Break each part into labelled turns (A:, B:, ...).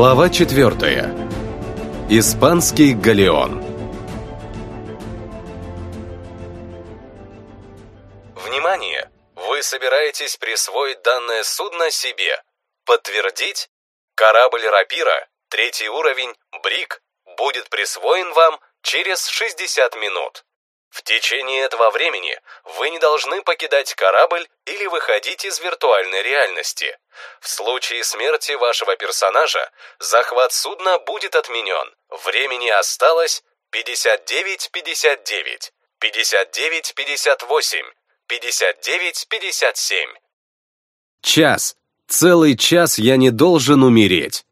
A: Глава четвертая. Испанский галеон. Внимание! Вы собираетесь присвоить данное судно себе. Подтвердить? Корабль «Рапира», третий уровень, «Брик», будет присвоен вам через 60 минут. В течение этого времени вы не должны покидать корабль или выходить из виртуальной реальности. В случае смерти вашего персонажа захват судна будет отменен. Времени осталось 59-59, 59-58, 59-57. Час. Целый час я не должен умереть.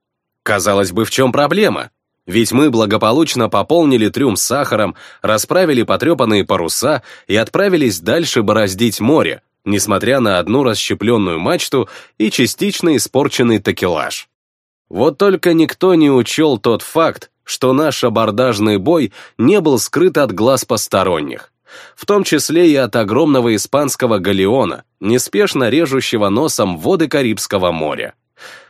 A: Казалось бы, в чем проблема? Ведь мы благополучно пополнили трюм сахаром, расправили потрепанные паруса и отправились дальше бороздить море, несмотря на одну расщепленную мачту и частично испорченный такелаж. Вот только никто не учел тот факт, что наш абордажный бой не был скрыт от глаз посторонних, в том числе и от огромного испанского галеона, неспешно режущего носом воды Карибского моря.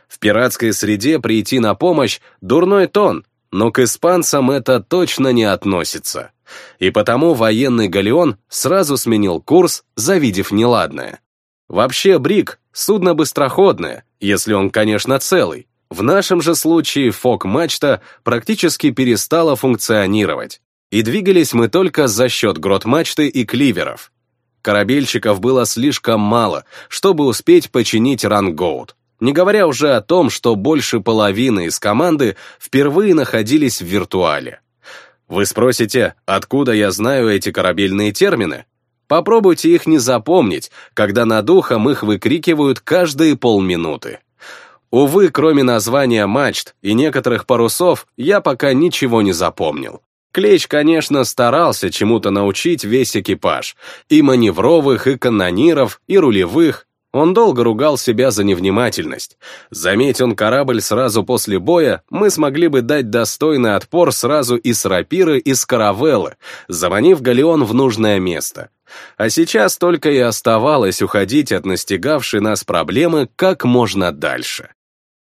A: В пиратской среде прийти на помощь — дурной тон, но к испанцам это точно не относится. И потому военный галеон сразу сменил курс, завидев неладное. Вообще Брик — судно быстроходное, если он, конечно, целый. В нашем же случае фок-мачта практически перестала функционировать. И двигались мы только за счет грот-мачты и кливеров. Корабельщиков было слишком мало, чтобы успеть починить рангоут не говоря уже о том, что больше половины из команды впервые находились в виртуале. Вы спросите, откуда я знаю эти корабельные термины? Попробуйте их не запомнить, когда над ухом их выкрикивают каждые полминуты. Увы, кроме названия мачт и некоторых парусов, я пока ничего не запомнил. Клещ, конечно, старался чему-то научить весь экипаж, и маневровых, и канониров, и рулевых, он долго ругал себя за невнимательность. Заметь он корабль сразу после боя, мы смогли бы дать достойный отпор сразу и с рапиры, и с каравеллы, заманив галеон в нужное место. А сейчас только и оставалось уходить от настигавшей нас проблемы как можно дальше.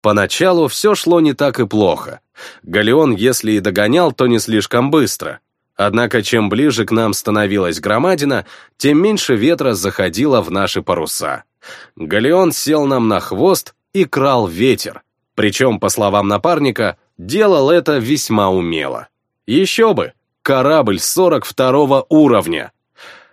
A: Поначалу все шло не так и плохо. Галеон, если и догонял, то не слишком быстро. Однако чем ближе к нам становилась громадина, тем меньше ветра заходило в наши паруса. Галеон сел нам на хвост и крал ветер. Причем, по словам напарника, делал это весьма умело. Еще бы, корабль 42 уровня.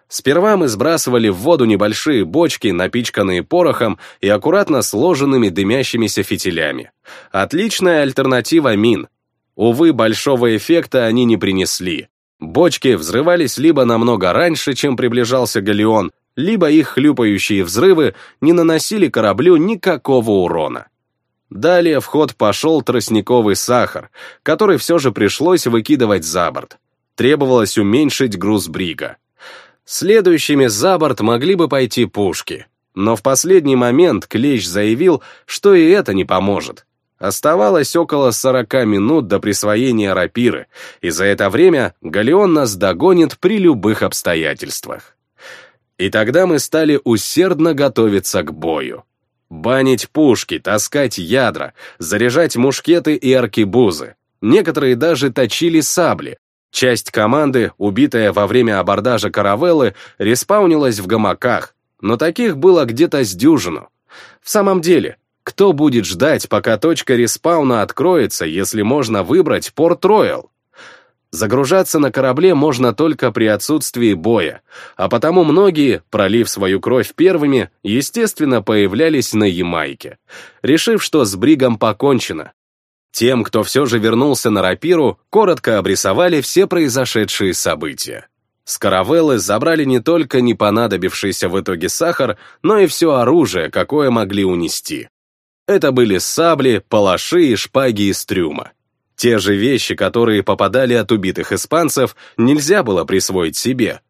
A: Сперва мы сбрасывали в воду небольшие бочки, напичканные порохом и аккуратно сложенными дымящимися фитилями. Отличная альтернатива мин. Увы, большого эффекта они не принесли. Бочки взрывались либо намного раньше, чем приближался галеон, либо их хлюпающие взрывы не наносили кораблю никакого урона. Далее в ход пошел тростниковый сахар, который все же пришлось выкидывать за борт. Требовалось уменьшить груз брига. Следующими за борт могли бы пойти пушки, но в последний момент Клещ заявил, что и это не поможет. Оставалось около 40 минут до присвоения рапиры, и за это время Галеон нас догонит при любых обстоятельствах. И тогда мы стали усердно готовиться к бою. Банить пушки, таскать ядра, заряжать мушкеты и аркебузы. Некоторые даже точили сабли. Часть команды, убитая во время абордажа каравеллы, респаунилась в гамаках, но таких было где-то с дюжину. В самом деле, кто будет ждать, пока точка респауна откроется, если можно выбрать Порт-Роял? Загружаться на корабле можно только при отсутствии боя, а потому многие, пролив свою кровь первыми, естественно, появлялись на Ямайке, решив, что с Бригом покончено. Тем, кто все же вернулся на рапиру, коротко обрисовали все произошедшие события. С каравеллы забрали не только не понадобившийся в итоге сахар, но и все оружие, какое могли унести. Это были сабли, палаши и шпаги из трюма. Те же вещи, которые попадали от убитых испанцев, нельзя было присвоить себе.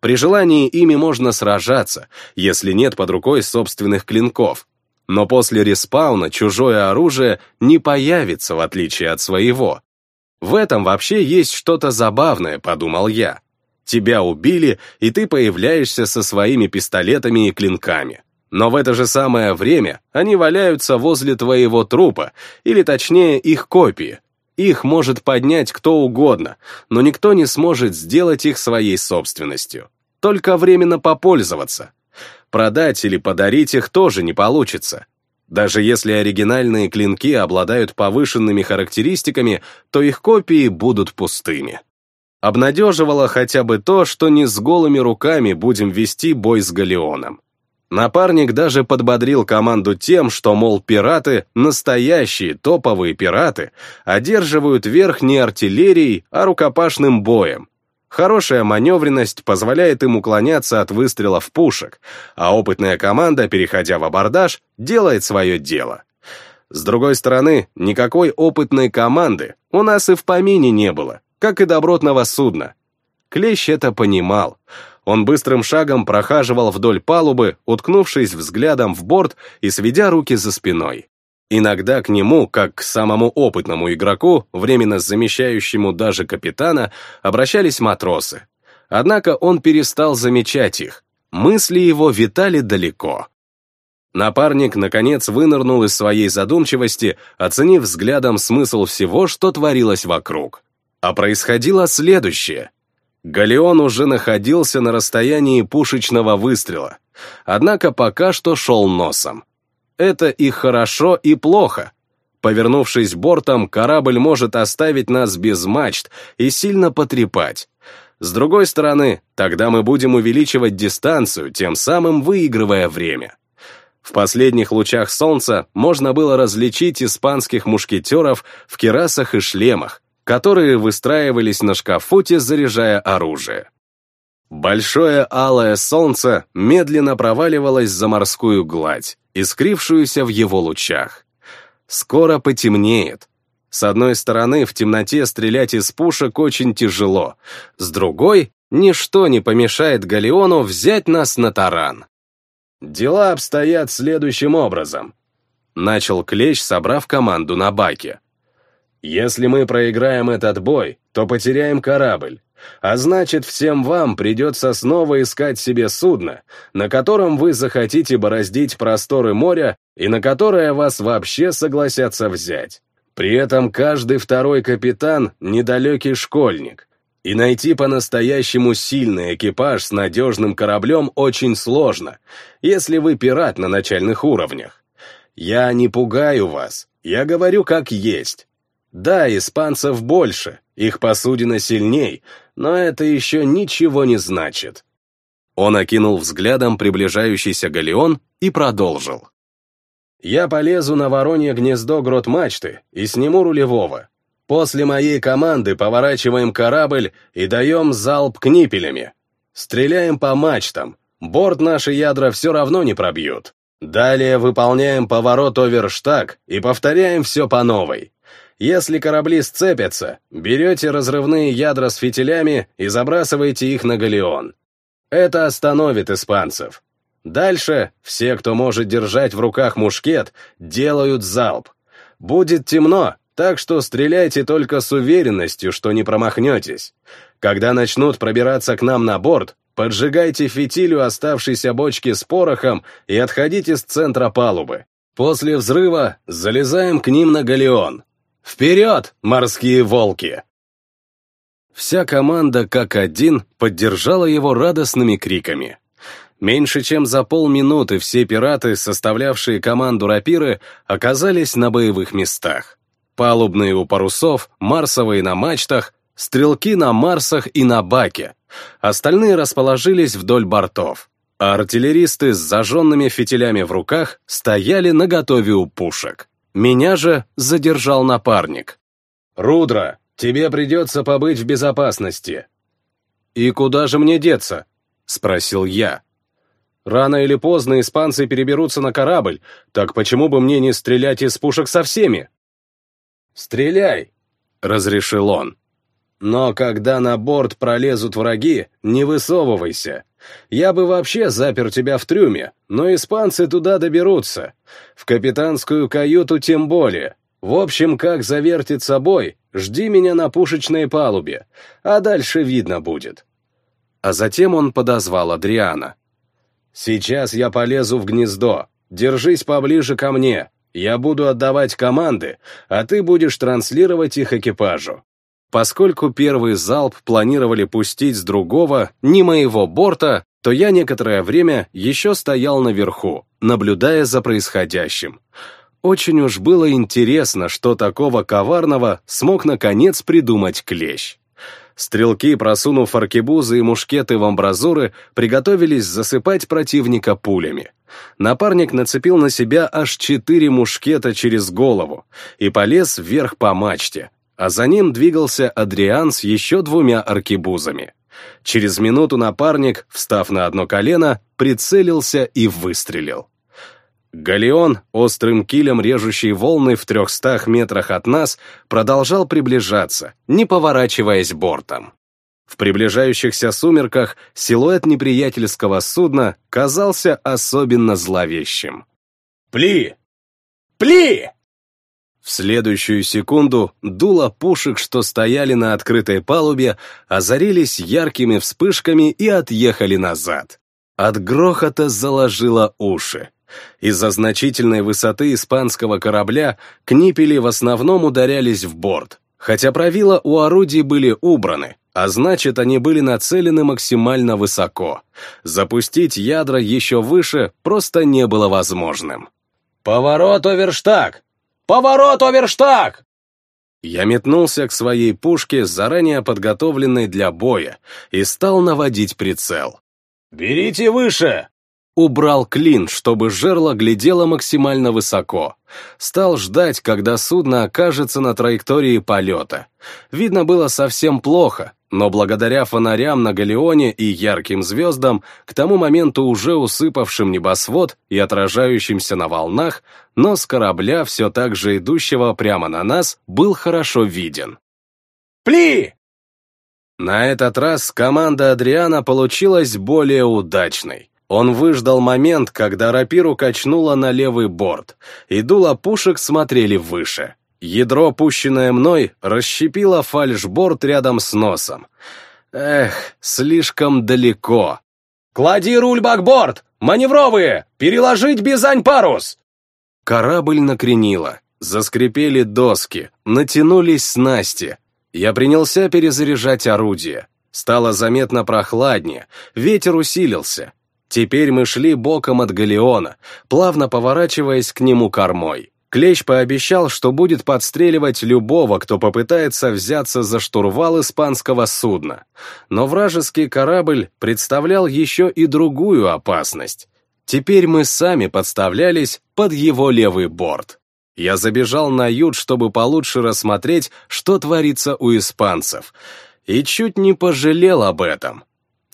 A: При желании ими можно сражаться, если нет под рукой собственных клинков. Но после респауна чужое оружие не появится, в отличие от своего. В этом вообще есть что-то забавное, подумал я. Тебя убили, и ты появляешься со своими пистолетами и клинками. Но в это же самое время они валяются возле твоего трупа, или точнее их копии. Их может поднять кто угодно, но никто не сможет сделать их своей собственностью. Только временно попользоваться. Продать или подарить их тоже не получится. Даже если оригинальные клинки обладают повышенными характеристиками, то их копии будут пустыми. Обнадеживало хотя бы то, что не с голыми руками будем вести бой с Галеоном. Напарник даже подбодрил команду тем, что, мол, пираты, настоящие топовые пираты, одерживают верх не артиллерией, а рукопашным боем. Хорошая маневренность позволяет им уклоняться от выстрелов пушек, а опытная команда, переходя в абордаж, делает свое дело. С другой стороны, никакой опытной команды у нас и в помине не было, как и добротного судна. Клещ это понимал. Он быстрым шагом прохаживал вдоль палубы, уткнувшись взглядом в борт и сведя руки за спиной. Иногда к нему, как к самому опытному игроку, временно замещающему даже капитана, обращались матросы. Однако он перестал замечать их. Мысли его витали далеко. Напарник, наконец, вынырнул из своей задумчивости, оценив взглядом смысл всего, что творилось вокруг. А происходило следующее. Галеон уже находился на расстоянии пушечного выстрела, однако пока что шел носом. Это и хорошо, и плохо. Повернувшись бортом, корабль может оставить нас без мачт и сильно потрепать. С другой стороны, тогда мы будем увеличивать дистанцию, тем самым выигрывая время. В последних лучах солнца можно было различить испанских мушкетеров в керасах и шлемах, которые выстраивались на шкафуте, заряжая оружие. Большое алое солнце медленно проваливалось за морскую гладь, искрившуюся в его лучах. Скоро потемнеет. С одной стороны, в темноте стрелять из пушек очень тяжело, с другой, ничто не помешает Галеону взять нас на таран. Дела обстоят следующим образом. Начал Клещ, собрав команду на баке. Если мы проиграем этот бой, то потеряем корабль. А значит, всем вам придется снова искать себе судно, на котором вы захотите бороздить просторы моря и на которое вас вообще согласятся взять. При этом каждый второй капитан — недалекий школьник. И найти по-настоящему сильный экипаж с надежным кораблем очень сложно, если вы пират на начальных уровнях. Я не пугаю вас, я говорю как есть. Да, испанцев больше, их посудина сильней, но это еще ничего не значит. Он окинул взглядом приближающийся галеон и продолжил. «Я полезу на воронье гнездо грот мачты и сниму рулевого. После моей команды поворачиваем корабль и даем залп книпелями. Стреляем по мачтам, борт наши ядра все равно не пробьют. Далее выполняем поворот оверштаг и повторяем все по новой. Если корабли сцепятся, берете разрывные ядра с фитилями и забрасываете их на галеон. Это остановит испанцев. Дальше все, кто может держать в руках мушкет, делают залп. Будет темно, так что стреляйте только с уверенностью, что не промахнетесь. Когда начнут пробираться к нам на борт, поджигайте фитилю оставшейся бочки с порохом и отходите с центра палубы. После взрыва залезаем к ним на галеон. Вперед, морские волки! Вся команда, как один, поддержала его радостными криками. Меньше чем за полминуты все пираты, составлявшие команду рапиры, оказались на боевых местах. Палубные у парусов, марсовые на мачтах, стрелки на марсах и на баке. Остальные расположились вдоль бортов, а артиллеристы с зажженными фитилями в руках стояли наготове у пушек. Меня же задержал напарник. «Рудра, тебе придется побыть в безопасности». «И куда же мне деться?» — спросил я. «Рано или поздно испанцы переберутся на корабль, так почему бы мне не стрелять из пушек со всеми?» «Стреляй!» — разрешил он. «Но когда на борт пролезут враги, не высовывайся. Я бы вообще запер тебя в трюме, но испанцы туда доберутся. В капитанскую каюту тем более. В общем, как завертит собой, жди меня на пушечной палубе, а дальше видно будет». А затем он подозвал Адриана. Сейчас я полезу в гнездо. Держись поближе ко мне. Я буду отдавать команды, а ты будешь транслировать их экипажу. Поскольку первый залп планировали пустить с другого, не моего борта, то я некоторое время еще стоял наверху, наблюдая за происходящим. Очень уж было интересно, что такого коварного смог наконец придумать клещ. Стрелки, просунув аркебузы и мушкеты в амбразуры, приготовились засыпать противника пулями. Напарник нацепил на себя аж четыре мушкета через голову и полез вверх по мачте, а за ним двигался Адриан с еще двумя аркебузами. Через минуту напарник, встав на одно колено, прицелился и выстрелил. Галеон, острым килем режущий волны в трехстах метрах от нас, продолжал приближаться, не поворачиваясь бортом. В приближающихся сумерках силуэт неприятельского судна казался особенно зловещим. «Пли! Пли!» В следующую секунду дуло пушек, что стояли на открытой палубе, озарились яркими вспышками и отъехали назад. От грохота заложило уши. Из-за значительной высоты испанского корабля книпели в основном ударялись в борт, хотя правила у орудий были убраны, а значит, они были нацелены максимально высоко. Запустить ядра еще выше просто не было возможным. «Поворот, оверштаг! Поворот, оверштаг!» Я метнулся к своей пушке, заранее подготовленной для боя, и стал наводить прицел. «Берите выше!» Убрал клин, чтобы жерло глядело максимально высоко. Стал ждать, когда судно окажется на траектории полета. Видно было совсем плохо, но благодаря фонарям на галеоне и ярким звездам, к тому моменту уже усыпавшим небосвод и отражающимся на волнах, нос корабля, все так же идущего прямо на нас, был хорошо виден. «Пли!» На этот раз команда Адриана получилась более удачной. Он выждал момент, когда рапиру качнуло на левый борт, и дуло пушек смотрели выше. Ядро, пущенное мной, расщепило фальшборд рядом с носом. Эх, слишком далеко. «Клади руль бакборд! Маневровые! Переложить бизань-парус!» Корабль накренило. Заскрипели доски, натянулись снасти. Я принялся перезаряжать орудие. Стало заметно прохладнее, ветер усилился. Теперь мы шли боком от галеона, плавно поворачиваясь к нему кормой. Клещ пообещал, что будет подстреливать любого, кто попытается взяться за штурвал испанского судна. Но вражеский корабль представлял еще и другую опасность. Теперь мы сами подставлялись под его левый борт. Я забежал на ют, чтобы получше рассмотреть, что творится у испанцев, и чуть не пожалел об этом.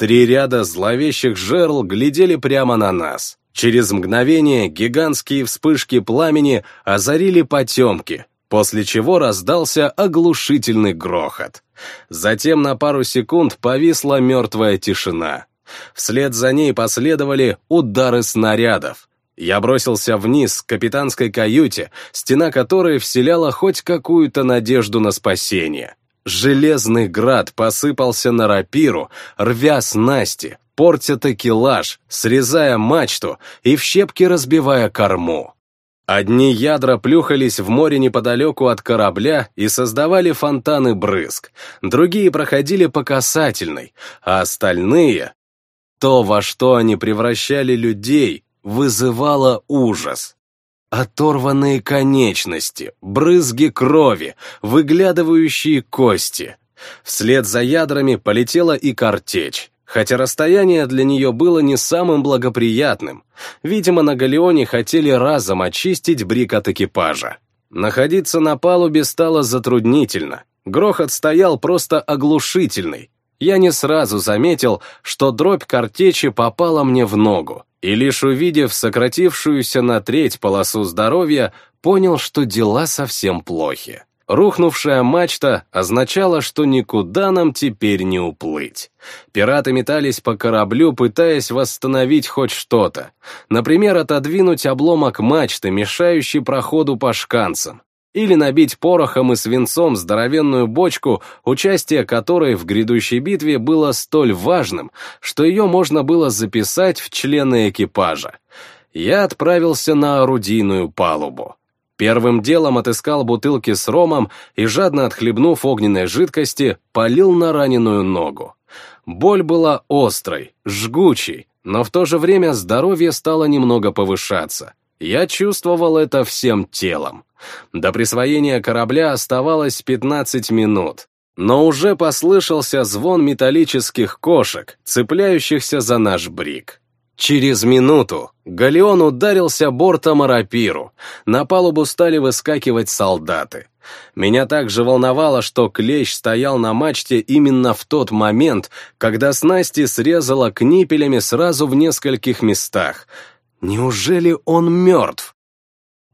A: Три ряда зловещих жерл глядели прямо на нас. Через мгновение гигантские вспышки пламени озарили потемки, после чего раздался оглушительный грохот. Затем на пару секунд повисла мертвая тишина. Вслед за ней последовали удары снарядов. Я бросился вниз к капитанской каюте, стена которой вселяла хоть какую-то надежду на спасение. Железный град посыпался на рапиру, рвя снасти, портя такелаж, срезая мачту и в щепки разбивая корму. Одни ядра плюхались в море неподалеку от корабля и создавали фонтаны брызг, другие проходили по касательной, а остальные... То, во что они превращали людей, вызывало ужас. Оторванные конечности, брызги крови, выглядывающие кости. Вслед за ядрами полетела и картечь, хотя расстояние для нее было не самым благоприятным. Видимо, на Галеоне хотели разом очистить брик от экипажа. Находиться на палубе стало затруднительно. Грохот стоял просто оглушительный. Я не сразу заметил, что дробь картечи попала мне в ногу и лишь увидев сократившуюся на треть полосу здоровья, понял, что дела совсем плохи. Рухнувшая мачта означала, что никуда нам теперь не уплыть. Пираты метались по кораблю, пытаясь восстановить хоть что-то. Например, отодвинуть обломок мачты, мешающий проходу по шканцам. Или набить порохом и свинцом здоровенную бочку, участие которой в грядущей битве было столь важным, что ее можно было записать в члены экипажа. Я отправился на орудийную палубу. Первым делом отыскал бутылки с ромом и, жадно отхлебнув огненной жидкости, полил на раненую ногу. Боль была острой, жгучей, но в то же время здоровье стало немного повышаться. Я чувствовал это всем телом. До присвоения корабля оставалось 15 минут, но уже послышался звон металлических кошек, цепляющихся за наш брик. Через минуту галеон ударился бортом о рапиру, на палубу стали выскакивать солдаты. Меня также волновало, что клещ стоял на мачте именно в тот момент, когда снасти срезала книпелями сразу в нескольких местах. Неужели он мертв?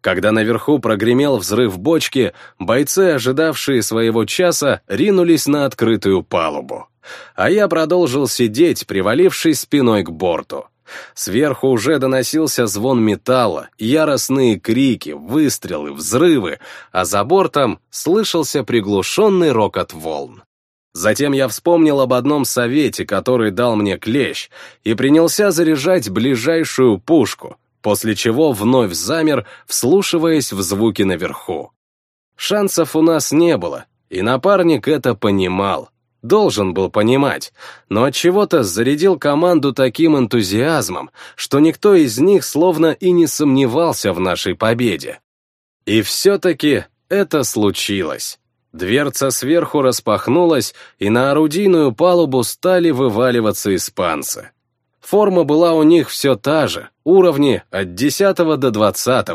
A: Когда наверху прогремел взрыв бочки, бойцы, ожидавшие своего часа, ринулись на открытую палубу. А я продолжил сидеть, привалившись спиной к борту. Сверху уже доносился звон металла, яростные крики, выстрелы, взрывы, а за бортом слышался приглушенный рокот волн. Затем я вспомнил об одном совете, который дал мне клещ, и принялся заряжать ближайшую пушку, после чего вновь замер, вслушиваясь в звуки наверху. Шансов у нас не было, и напарник это понимал должен был понимать, но от чего то зарядил команду таким энтузиазмом, что никто из них словно и не сомневался в нашей победе. И все-таки это случилось. Дверца сверху распахнулась, и на орудийную палубу стали вываливаться испанцы. Форма была у них все та же, уровни от 10 до 20,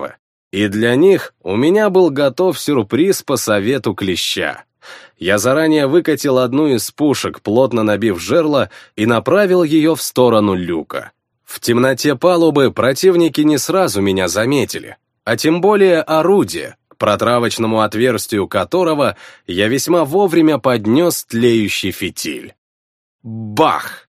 A: и для них у меня был готов сюрприз по совету клеща. Я заранее выкатил одну из пушек, плотно набив жерло, и направил ее в сторону люка. В темноте палубы противники не сразу меня заметили, а тем более орудие, протравочному отверстию которого я весьма вовремя поднес тлеющий фитиль. Бах!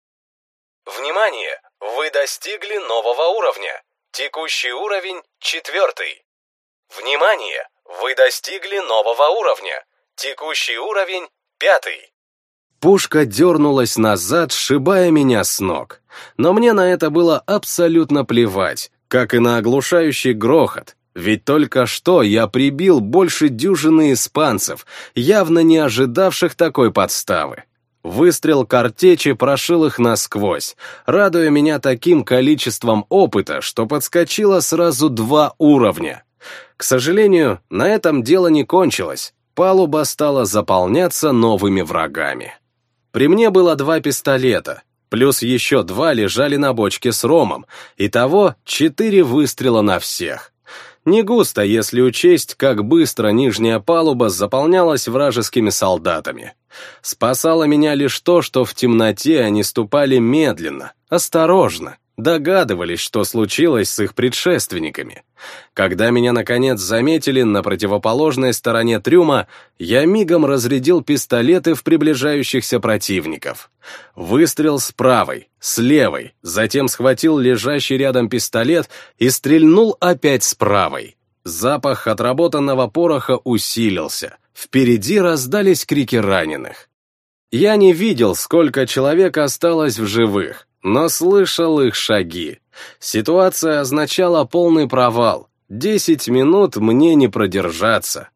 B: Внимание! Вы достигли нового уровня. Текущий уровень четвертый. Внимание! Вы достигли нового уровня. Текущий уровень пятый.
A: Пушка дернулась назад, сшибая меня с ног. Но мне на это было абсолютно плевать, как и на оглушающий грохот. Ведь только что я прибил больше дюжины испанцев, явно не ожидавших такой подставы. Выстрел картечи прошил их насквозь, радуя меня таким количеством опыта, что подскочило сразу два уровня. К сожалению, на этом дело не кончилось палуба стала заполняться новыми врагами. При мне было два пистолета, плюс еще два лежали на бочке с ромом, итого четыре выстрела на всех. Не густо, если учесть, как быстро нижняя палуба заполнялась вражескими солдатами. Спасало меня лишь то, что в темноте они ступали медленно, осторожно, догадывались, что случилось с их предшественниками. Когда меня, наконец, заметили на противоположной стороне трюма, я мигом разрядил пистолеты в приближающихся противников. Выстрел с правой, с левой, затем схватил лежащий рядом пистолет и стрельнул опять с правой. Запах отработанного пороха усилился. Впереди раздались крики раненых. Я не видел, сколько человек осталось в живых, но слышал их шаги. Ситуация означала полный провал. Десять минут мне не продержаться.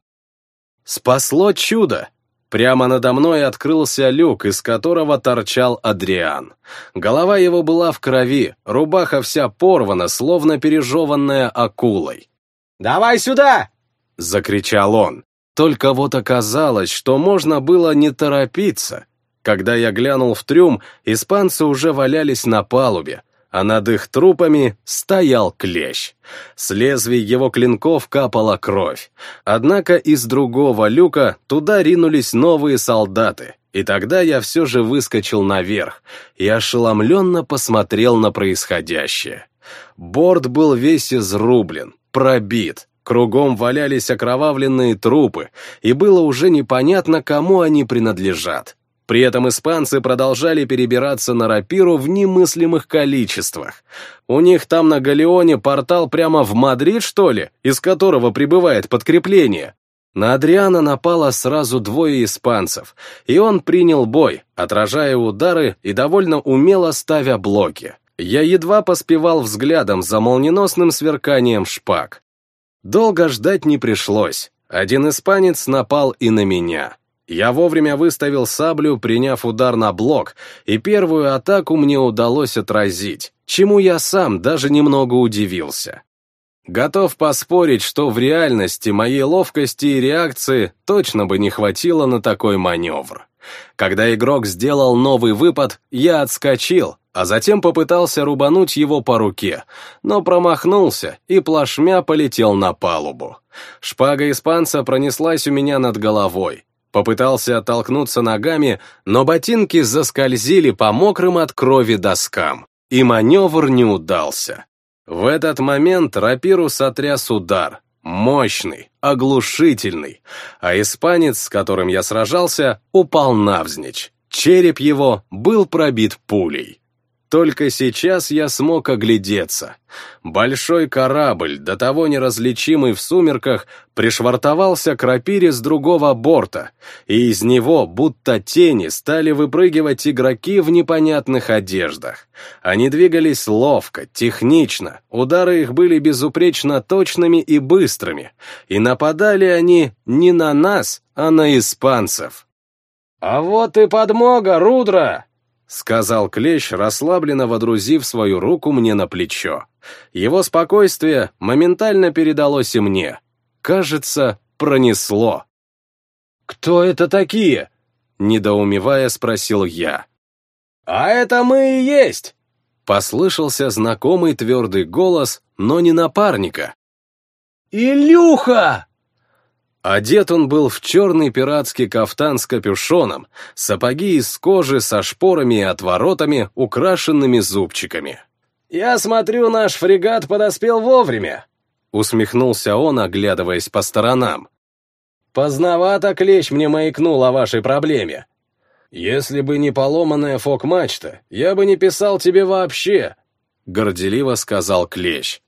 A: Спасло чудо. Прямо надо мной открылся люк, из которого торчал Адриан. Голова его была в крови, рубаха вся порвана, словно пережеванная акулой.
C: «Давай сюда!»
A: — закричал он. Только вот оказалось, что можно было не торопиться. Когда я глянул в трюм, испанцы уже валялись на палубе, а над их трупами стоял клещ. С лезвий его клинков капала кровь. Однако из другого люка туда ринулись новые солдаты, и тогда я все же выскочил наверх и ошеломленно посмотрел на происходящее. Борт был весь изрублен, пробит, кругом валялись окровавленные трупы, и было уже непонятно, кому они принадлежат. При этом испанцы продолжали перебираться на рапиру в немыслимых количествах. У них там на Галеоне портал прямо в Мадрид, что ли, из которого прибывает подкрепление? На Адриана напало сразу двое испанцев, и он принял бой, отражая удары и довольно умело ставя блоки. Я едва поспевал взглядом за молниеносным сверканием шпаг. Долго ждать не пришлось. Один испанец напал и на меня. Я вовремя выставил саблю, приняв удар на блок, и первую атаку мне удалось отразить, чему я сам даже немного удивился. Готов поспорить, что в реальности моей ловкости и реакции точно бы не хватило на такой маневр. Когда игрок сделал новый выпад, я отскочил, а затем попытался рубануть его по руке, но промахнулся и плашмя полетел на палубу. Шпага испанца пронеслась у меня над головой, Попытался оттолкнуться ногами, но ботинки заскользили по мокрым от крови доскам, и маневр не удался. В этот момент рапиру сотряс удар, мощный, оглушительный, а испанец, с которым я сражался, упал навзничь. Череп его был пробит пулей. Только сейчас я смог оглядеться. Большой корабль, до того неразличимый в сумерках, пришвартовался к рапире с другого борта, и из него, будто тени, стали выпрыгивать игроки в непонятных одеждах. Они двигались ловко, технично, удары их были безупречно точными и быстрыми, и нападали они не на нас, а на испанцев. «А вот и подмога, Рудра!» — сказал Клещ, расслабленно водрузив свою руку мне на плечо. Его спокойствие моментально передалось и мне. Кажется, пронесло. «Кто это такие?» — недоумевая спросил я. «А это мы и есть!» — послышался знакомый твердый голос, но не напарника. «Илюха!» Одет он был в черный пиратский кафтан с капюшоном, сапоги из кожи со шпорами и отворотами, украшенными зубчиками. «Я смотрю, наш фрегат подоспел вовремя», — усмехнулся он, оглядываясь по сторонам. «Поздновато клещ мне маякнул о вашей проблеме. Если бы не поломанная фок-мачта, я бы не писал тебе вообще», — горделиво сказал клещ.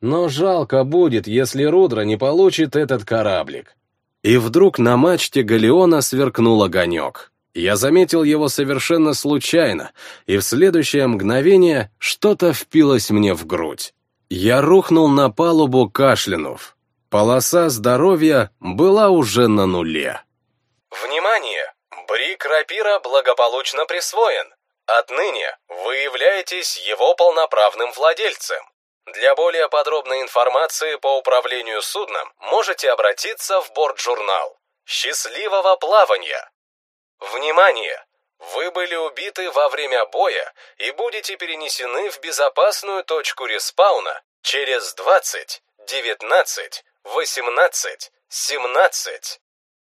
A: Но жалко будет, если Рудра не получит этот кораблик. И вдруг на мачте галеона сверкнул огонек. Я заметил его совершенно случайно, и в следующее мгновение что-то впилось мне в грудь. Я рухнул на палубу, кашлянув. Полоса здоровья была уже на нуле.
B: Внимание! Брик Рапира благополучно присвоен. Отныне вы являетесь его полноправным владельцем. Для более подробной информации по управлению судном можете обратиться в борт-журнал. Счастливого плавания! Внимание! Вы были убиты во время боя и будете перенесены в безопасную точку респауна через 20, 19, 18, 17,